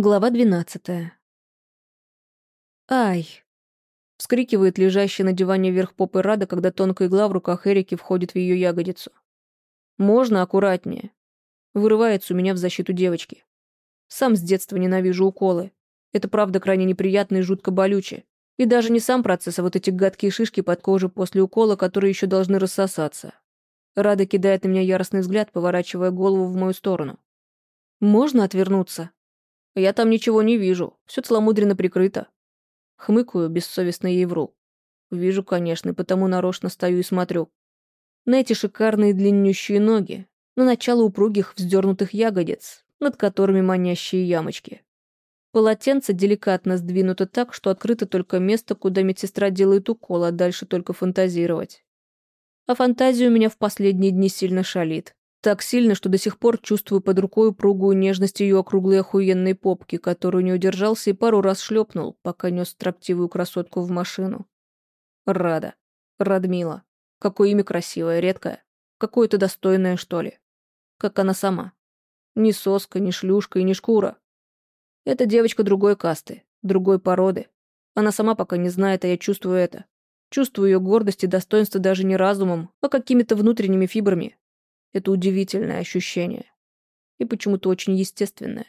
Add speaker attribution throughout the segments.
Speaker 1: Глава двенадцатая. «Ай!» — вскрикивает лежащая на диване вверх попы Рада, когда тонкая игла в руках Эрики входит в ее ягодицу. «Можно аккуратнее?» Вырывается у меня в защиту девочки. Сам с детства ненавижу уколы. Это правда крайне неприятно и жутко болюче. И даже не сам процесс, а вот эти гадкие шишки под кожей после укола, которые еще должны рассосаться. Рада кидает на меня яростный взгляд, поворачивая голову в мою сторону. «Можно отвернуться?» Я там ничего не вижу, все целомудренно прикрыто. Хмыкаю, бессовестно ей вру. Вижу, конечно, потому нарочно стою и смотрю. На эти шикарные длиннющие ноги, на начало упругих вздернутых ягодиц, над которыми манящие ямочки. Полотенце деликатно сдвинуто так, что открыто только место, куда медсестра делает укол, а дальше только фантазировать. А фантазия у меня в последние дни сильно шалит. Так сильно, что до сих пор чувствую под рукой упругую нежность ее округлой охуенной попки, которую не удержался и пару раз шлепнул, пока нес строптивую красотку в машину. Рада. Радмила. Какое имя красивое, редкое. Какое-то достойное, что ли. Как она сама. Ни соска, ни шлюшка и ни шкура. Эта девочка другой касты, другой породы. Она сама пока не знает, а я чувствую это. Чувствую ее гордость и достоинство даже не разумом, а какими-то внутренними фибрами, это удивительное ощущение. И почему-то очень естественное.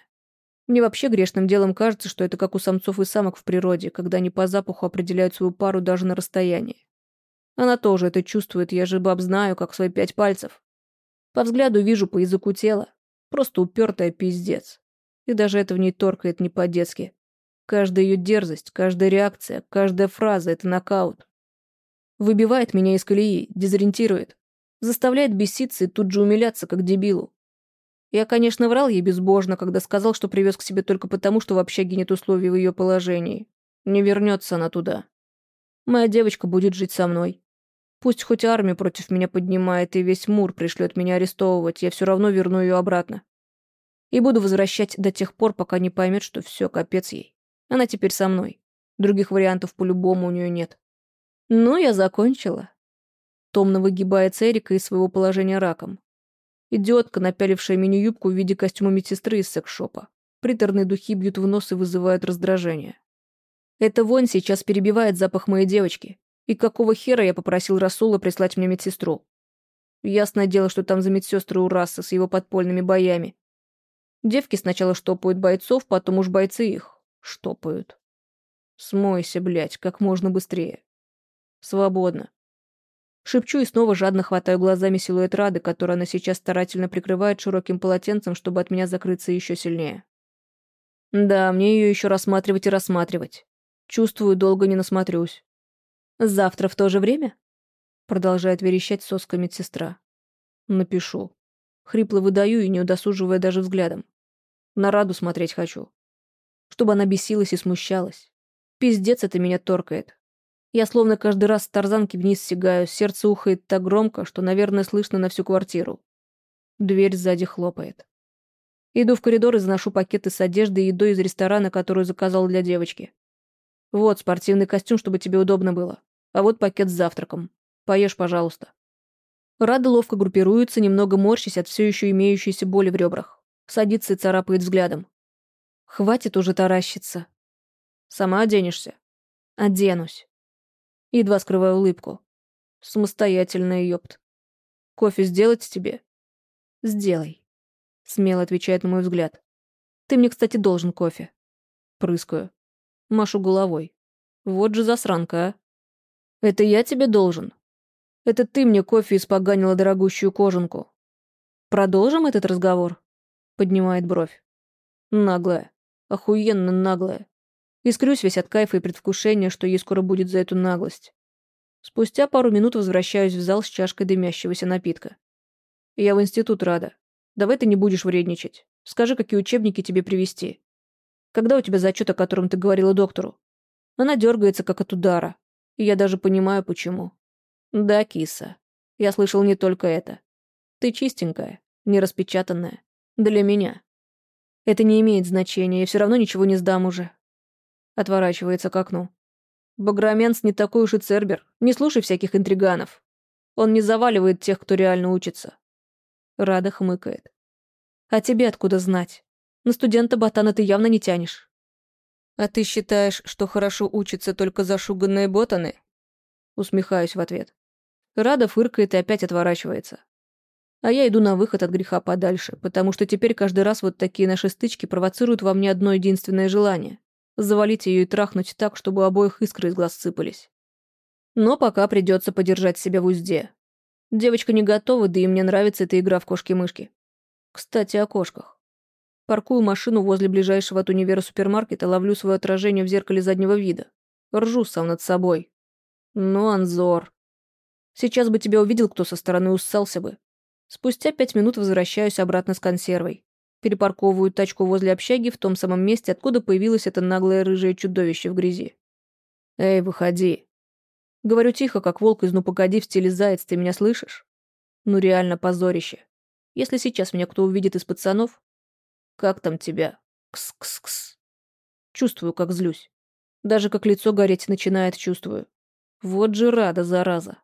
Speaker 1: Мне вообще грешным делом кажется, что это как у самцов и самок в природе, когда они по запаху определяют свою пару даже на расстоянии. Она тоже это чувствует, я же баб знаю, как свои пять пальцев. По взгляду вижу, по языку тела. Просто упертая пиздец. И даже это в ней торкает не по-детски. Каждая ее дерзость, каждая реакция, каждая фраза — это нокаут. Выбивает меня из колеи, дезориентирует. Заставляет беситься и тут же умиляться, как дебилу. Я, конечно, врал ей безбожно, когда сказал, что привез к себе только потому, что в общаге нет условий в ее положении. Не вернется она туда. Моя девочка будет жить со мной. Пусть хоть армию против меня поднимает и весь Мур пришлет меня арестовывать, я все равно верну ее обратно. И буду возвращать до тех пор, пока не поймет, что все, капец ей. Она теперь со мной. Других вариантов по-любому у нее нет. Ну, я закончила. Томно выгибается Эрика из своего положения раком. Идиотка, напялившая мини-юбку в виде костюма медсестры из секс-шопа. Приторные духи бьют в нос и вызывают раздражение. Эта вонь сейчас перебивает запах моей девочки. И какого хера я попросил Расула прислать мне медсестру? Ясное дело, что там за медсестры у расы с его подпольными боями. Девки сначала штопают бойцов, потом уж бойцы их штопают. Смойся, блядь, как можно быстрее. Свободно. Шепчу и снова жадно хватаю глазами силуэт Рады, который она сейчас старательно прикрывает широким полотенцем, чтобы от меня закрыться еще сильнее. Да, мне ее еще рассматривать и рассматривать. Чувствую, долго не насмотрюсь. Завтра в то же время? Продолжает верещать соска медсестра. Напишу. Хрипло выдаю и не удосуживая даже взглядом. На Раду смотреть хочу. Чтобы она бесилась и смущалась. Пиздец это меня торкает. Я словно каждый раз с тарзанки вниз сигаю, сердце ухает так громко, что, наверное, слышно на всю квартиру. Дверь сзади хлопает. Иду в коридор и заношу пакеты с одеждой и едой из ресторана, которую заказал для девочки. Вот спортивный костюм, чтобы тебе удобно было. А вот пакет с завтраком. Поешь, пожалуйста. Рада ловко группируется, немного морщась от все еще имеющейся боли в ребрах. Садится и царапает взглядом. Хватит уже таращиться. Сама оденешься? Оденусь. Едва скрываю улыбку. Самостоятельная, ёпт. Кофе сделать тебе? Сделай. Смело отвечает на мой взгляд. Ты мне, кстати, должен кофе. Прыскаю. Машу головой. Вот же засранка, а. Это я тебе должен. Это ты мне кофе испоганила дорогущую кожанку. Продолжим этот разговор? Поднимает бровь. Наглая. Охуенно наглая. Искрюсь весь от кайфа и предвкушения, что ей скоро будет за эту наглость. Спустя пару минут возвращаюсь в зал с чашкой дымящегося напитка. Я в институт рада. Давай ты не будешь вредничать. Скажи, какие учебники тебе привезти. Когда у тебя зачет, о котором ты говорила доктору? Она дергается, как от удара. И я даже понимаю, почему. Да, киса. Я слышал не только это. Ты чистенькая, не распечатанная. Для меня. Это не имеет значения, я все равно ничего не сдам уже. Отворачивается к окну. Баграменс не такой уж и цербер. Не слушай всяких интриганов. Он не заваливает тех, кто реально учится. Рада хмыкает. А тебе откуда знать? На студента ботана ты явно не тянешь. А ты считаешь, что хорошо учатся только зашуганные ботаны? Усмехаюсь в ответ. Рада фыркает и опять отворачивается. А я иду на выход от греха подальше, потому что теперь каждый раз вот такие наши стычки провоцируют во мне одно единственное желание — завалить ее и трахнуть так, чтобы обоих искры из глаз сыпались. Но пока придется подержать себя в узде. Девочка не готова, да и мне нравится эта игра в кошки-мышки. Кстати, о кошках. Паркую машину возле ближайшего от универа супермаркета, ловлю свое отражение в зеркале заднего вида. Ржу сам над собой. Ну, Анзор. Сейчас бы тебя увидел кто со стороны, уссался бы. Спустя пять минут возвращаюсь обратно с консервой. Перепарковываю тачку возле общаги в том самом месте, откуда появилось это наглое рыжее чудовище в грязи. «Эй, выходи!» Говорю тихо, как волк из «Ну погоди» в стиле «Заяц, ты меня слышишь?» Ну реально позорище. Если сейчас меня кто увидит из пацанов... Как там тебя? Кс-кс-кс. Чувствую, как злюсь. Даже как лицо гореть начинает, чувствую. Вот же рада, зараза.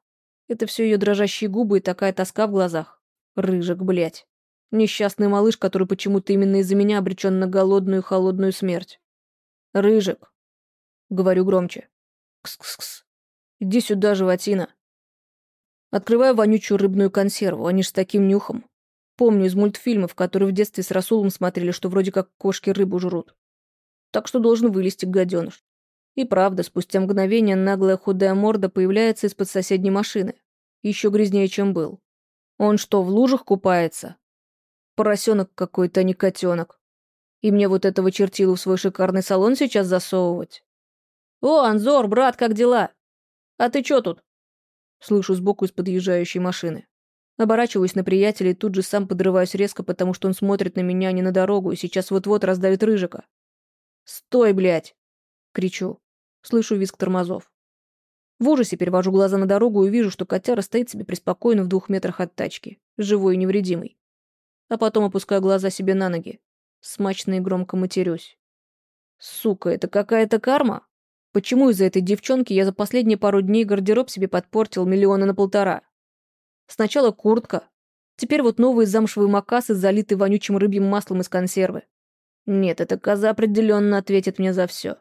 Speaker 1: Это все ее дрожащие губы и такая тоска в глазах. Рыжик, блядь. Несчастный малыш, который почему-то именно из-за меня обречен на голодную холодную смерть. Рыжик. Говорю громче. Кс-кс-кс. Иди сюда, животина. Открываю вонючую рыбную консерву, они ж с таким нюхом. Помню из мультфильмов, которые в детстве с Расулом смотрели, что вроде как кошки рыбу жрут. Так что должен вылезти гаденыш. И правда, спустя мгновение наглая худая морда появляется из-под соседней машины. Еще грязнее, чем был. Он что, в лужах купается? Поросенок какой-то, а не котенок. И мне вот этого чертилу в свой шикарный салон сейчас засовывать? О, Анзор, брат, как дела? А ты чё тут? Слышу сбоку из подъезжающей машины. Оборачиваюсь на приятеля и тут же сам подрываюсь резко, потому что он смотрит на меня, а не на дорогу, и сейчас вот-вот раздавит рыжика. «Стой, блядь!» — кричу. Слышу визг тормозов. В ужасе перевожу глаза на дорогу и вижу, что котяра стоит себе преспокойно в двух метрах от тачки, живой и невредимый. А потом опускаю глаза себе на ноги. Смачно и громко матерюсь. Сука, это какая-то карма? Почему из-за этой девчонки я за последние пару дней гардероб себе подпортил миллиона на полтора? Сначала куртка, теперь вот новые замшевые макасы, залитые вонючим рыбьим маслом из консервы. Нет, эта коза определенно ответит мне за все.